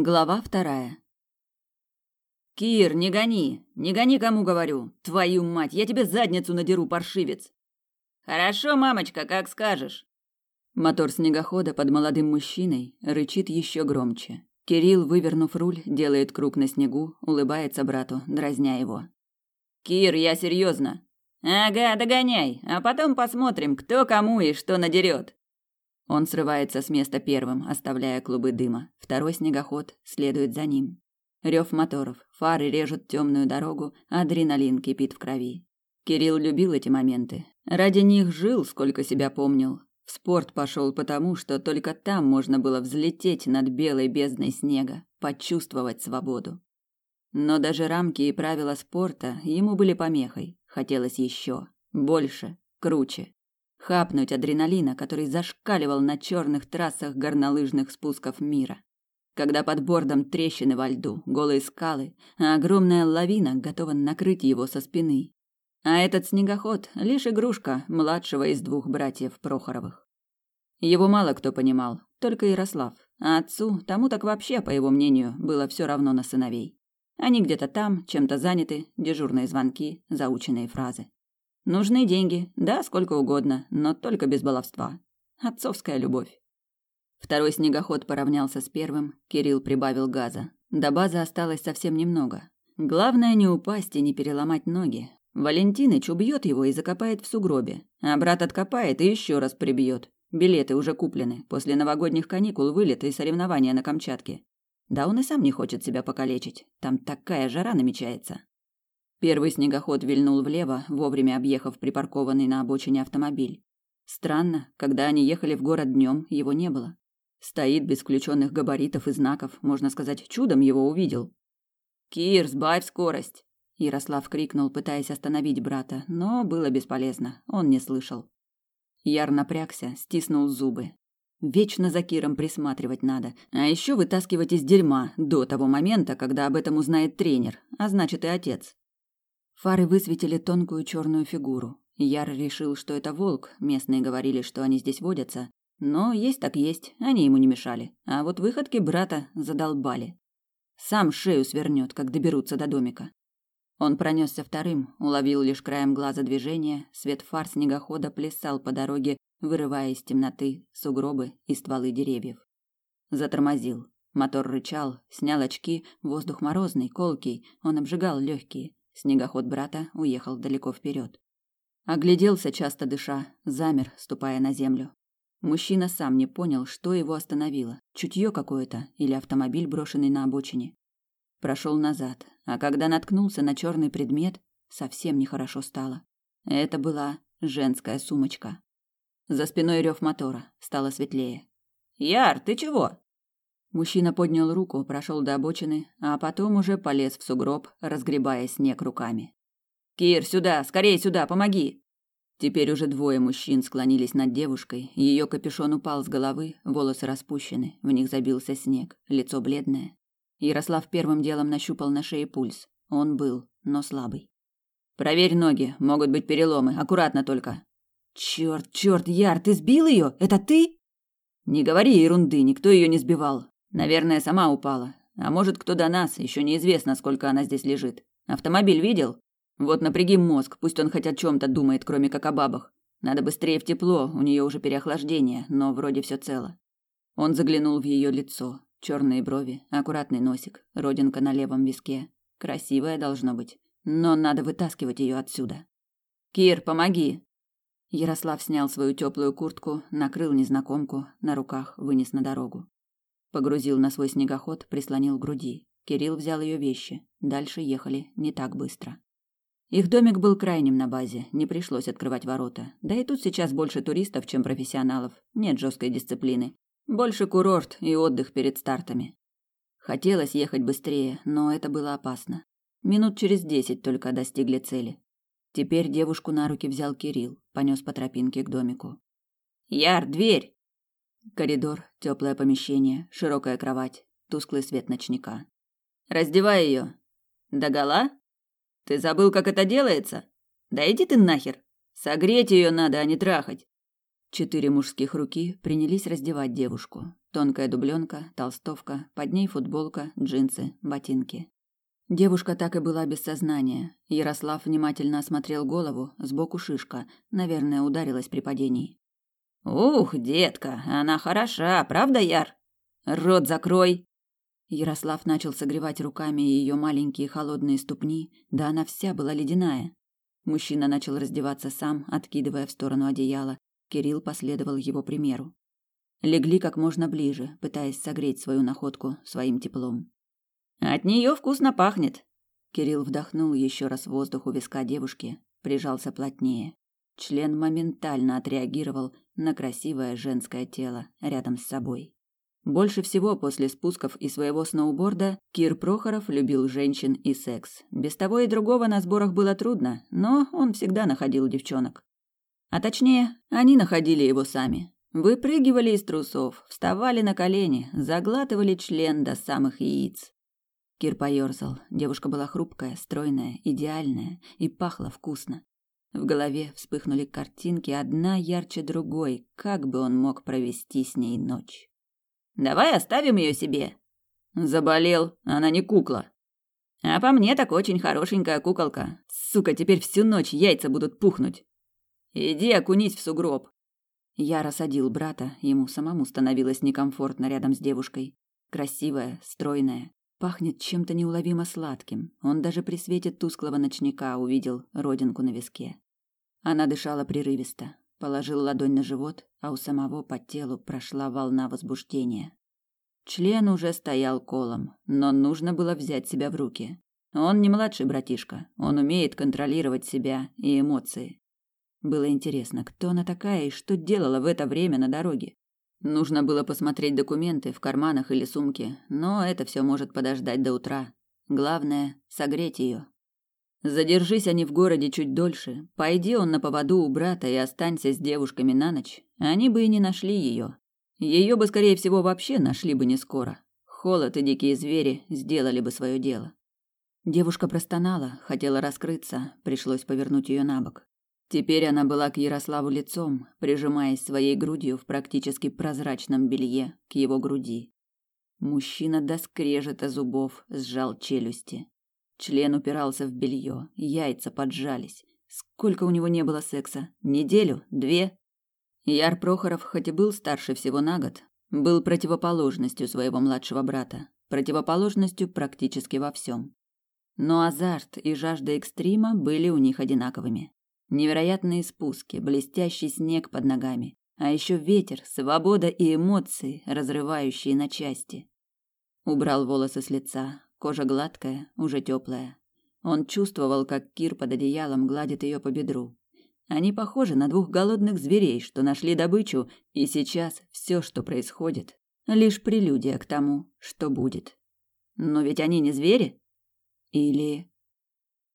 Глава вторая. Кир, не гони, не гони, кому говорю. Твою мать, я тебе задницу надеру, паршивец. Хорошо, мамочка, как скажешь. Мотор снегохода под молодым мужчиной рычит еще громче. Кирилл, вывернув руль, делает круг на снегу, улыбается брату, дразня его. Кир, я серьезно. Ага, догоняй, а потом посмотрим, кто кому и что надерет. Он срывается с места первым, оставляя клубы дыма. Второй снегоход следует за ним. Рев моторов, фары режут темную дорогу, адреналин кипит в крови. Кирилл любил эти моменты. Ради них жил, сколько себя помнил. В спорт пошел потому, что только там можно было взлететь над белой бездной снега, почувствовать свободу. Но даже рамки и правила спорта ему были помехой. Хотелось еще, больше, круче хапнуть адреналина, который зашкаливал на черных трассах горнолыжных спусков мира. Когда под бордом трещины во льду, голые скалы, а огромная лавина готова накрыть его со спины. А этот снегоход — лишь игрушка младшего из двух братьев Прохоровых. Его мало кто понимал, только Ярослав. А отцу, тому так вообще, по его мнению, было все равно на сыновей. Они где-то там, чем-то заняты, дежурные звонки, заученные фразы. Нужны деньги, да, сколько угодно, но только без баловства. Отцовская любовь. Второй снегоход поравнялся с первым, Кирилл прибавил газа. До базы осталось совсем немного. Главное не упасть и не переломать ноги. Валентиныч убьет его и закопает в сугробе, а брат откопает и еще раз прибьет. Билеты уже куплены. После новогодних каникул вылет и соревнования на Камчатке. Да он и сам не хочет себя покалечить. Там такая жара намечается. Первый снегоход вильнул влево, вовремя объехав припаркованный на обочине автомобиль. Странно, когда они ехали в город днем, его не было. Стоит без включенных габаритов и знаков, можно сказать, чудом его увидел. «Кир, сбавь скорость!» Ярослав крикнул, пытаясь остановить брата, но было бесполезно, он не слышал. Яр напрягся, стиснул зубы. Вечно за Киром присматривать надо, а еще вытаскивать из дерьма до того момента, когда об этом узнает тренер, а значит и отец. Фары высветили тонкую черную фигуру. Яр решил, что это волк, местные говорили, что они здесь водятся. Но есть так есть, они ему не мешали. А вот выходки брата задолбали. Сам шею свернет, как доберутся до домика. Он пронесся вторым, уловил лишь краем глаза движение, свет фар снегохода плясал по дороге, вырывая из темноты сугробы и стволы деревьев. Затормозил. Мотор рычал, снял очки, воздух морозный, колкий, он обжигал легкие. Снегоход брата уехал далеко вперед. Огляделся, часто дыша, замер, ступая на землю. Мужчина сам не понял, что его остановило. Чутье какое-то или автомобиль, брошенный на обочине. Прошел назад, а когда наткнулся на черный предмет, совсем нехорошо стало. Это была женская сумочка. За спиной рев мотора, стало светлее. «Яр, ты чего?» Мужчина поднял руку, прошел до обочины, а потом уже полез в сугроб, разгребая снег руками. «Кир, сюда! Скорее сюда! Помоги!» Теперь уже двое мужчин склонились над девушкой, ее капюшон упал с головы, волосы распущены, в них забился снег, лицо бледное. Ярослав первым делом нащупал на шее пульс. Он был, но слабый. «Проверь ноги, могут быть переломы, аккуратно только». «Черт, черт, Яр, ты сбил ее? Это ты?» «Не говори ерунды, никто ее не сбивал. Наверное, сама упала. А может, кто до нас, еще неизвестно, сколько она здесь лежит. Автомобиль видел? Вот напряги мозг, пусть он хоть о чем-то думает, кроме как о бабах. Надо быстрее в тепло, у нее уже переохлаждение, но вроде все цело. Он заглянул в ее лицо. Черные брови, аккуратный носик, родинка на левом виске. Красивая должно быть. Но надо вытаскивать ее отсюда. «Кир, помоги!» Ярослав снял свою теплую куртку, накрыл незнакомку, на руках вынес на дорогу. Погрузил на свой снегоход, прислонил к груди. Кирилл взял ее вещи. Дальше ехали не так быстро. Их домик был крайним на базе, не пришлось открывать ворота. Да и тут сейчас больше туристов, чем профессионалов. Нет жесткой дисциплины. Больше курорт и отдых перед стартами. Хотелось ехать быстрее, но это было опасно. Минут через десять только достигли цели. Теперь девушку на руки взял Кирилл, понес по тропинке к домику. «Яр, дверь!» Коридор, теплое помещение, широкая кровать, тусклый свет ночника. Раздевай ее. Догола? Ты забыл, как это делается? Да иди ты нахер. Согреть ее надо, а не трахать. Четыре мужских руки принялись раздевать девушку. Тонкая дубленка, толстовка, под ней футболка, джинсы, ботинки. Девушка так и была без сознания. Ярослав внимательно осмотрел голову, сбоку шишка, наверное, ударилась при падении. Ух, детка, она хороша, правда, Яр? Рот закрой. Ярослав начал согревать руками ее маленькие холодные ступни, да она вся была ледяная. Мужчина начал раздеваться сам, откидывая в сторону одеяло. Кирилл последовал его примеру. Легли как можно ближе, пытаясь согреть свою находку своим теплом. От нее вкусно пахнет. Кирилл вдохнул еще раз воздух у виска девушки, прижался плотнее. Член моментально отреагировал на красивое женское тело рядом с собой. Больше всего после спусков и своего сноуборда Кир Прохоров любил женщин и секс. Без того и другого на сборах было трудно, но он всегда находил девчонок. А точнее, они находили его сами. Выпрыгивали из трусов, вставали на колени, заглатывали член до самых яиц. Кир поёрзал. Девушка была хрупкая, стройная, идеальная и пахла вкусно. В голове вспыхнули картинки, одна ярче другой, как бы он мог провести с ней ночь. «Давай оставим ее себе». «Заболел, она не кукла». «А по мне так очень хорошенькая куколка. Сука, теперь всю ночь яйца будут пухнуть». «Иди окунись в сугроб». Я рассадил брата, ему самому становилось некомфортно рядом с девушкой. Красивая, стройная, Пахнет чем-то неуловимо сладким. Он даже при свете тусклого ночника увидел родинку на виске. Она дышала прерывисто, положил ладонь на живот, а у самого по телу прошла волна возбуждения. Член уже стоял колом, но нужно было взять себя в руки. Он не младший братишка, он умеет контролировать себя и эмоции. Было интересно, кто она такая и что делала в это время на дороге. Нужно было посмотреть документы в карманах или сумке, но это все может подождать до утра. Главное согреть ее. Задержись они в городе чуть дольше, пойди он на поводу у брата и останься с девушками на ночь, они бы и не нашли ее. Ее бы, скорее всего, вообще нашли бы не скоро. Холод и дикие звери сделали бы свое дело. Девушка простонала, хотела раскрыться, пришлось повернуть ее на бок. Теперь она была к Ярославу лицом, прижимаясь своей грудью в практически прозрачном белье к его груди. Мужчина до скрежета зубов сжал челюсти. Член упирался в белье, яйца поджались. Сколько у него не было секса? Неделю? Две? Яр Прохоров, хоть и был старше всего на год, был противоположностью своего младшего брата, противоположностью практически во всем. Но азарт и жажда экстрима были у них одинаковыми. Невероятные спуски, блестящий снег под ногами, а еще ветер, свобода и эмоции, разрывающие на части. Убрал волосы с лица, кожа гладкая, уже теплая. Он чувствовал, как Кир под одеялом гладит ее по бедру. Они похожи на двух голодных зверей, что нашли добычу, и сейчас все, что происходит, лишь прелюдия к тому, что будет. Но ведь они не звери? Или